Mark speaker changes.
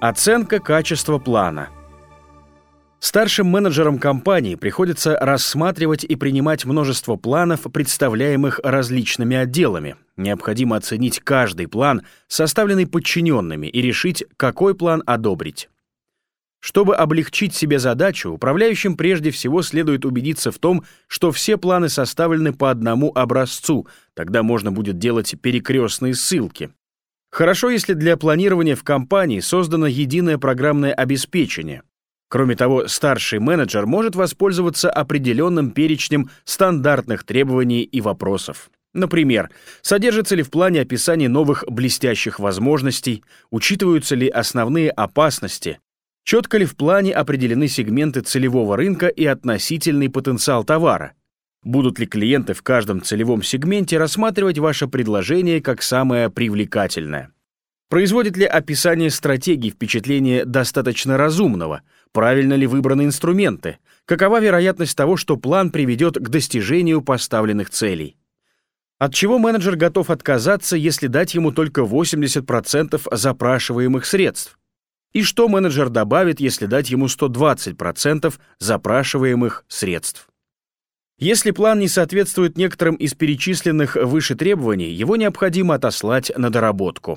Speaker 1: Оценка качества плана. Старшим менеджерам компании приходится рассматривать и принимать множество планов, представляемых различными отделами. Необходимо оценить каждый план, составленный подчиненными, и решить, какой план одобрить. Чтобы облегчить себе задачу, управляющим прежде всего следует убедиться в том, что все планы составлены по одному образцу, тогда можно будет делать перекрестные ссылки. Хорошо, если для планирования в компании создано единое программное обеспечение. Кроме того, старший менеджер может воспользоваться определенным перечнем стандартных требований и вопросов. Например, содержится ли в плане описание новых блестящих возможностей, учитываются ли основные опасности, четко ли в плане определены сегменты целевого рынка и относительный потенциал товара, будут ли клиенты в каждом целевом сегменте рассматривать ваше предложение как самое привлекательное. Производит ли описание стратегий впечатление достаточно разумного? Правильно ли выбраны инструменты? Какова вероятность того, что план приведет к достижению поставленных целей? От чего менеджер готов отказаться, если дать ему только 80% запрашиваемых средств? И что менеджер добавит, если дать ему 120% запрашиваемых средств? Если план не соответствует некоторым из перечисленных выше требований, его необходимо отослать на доработку.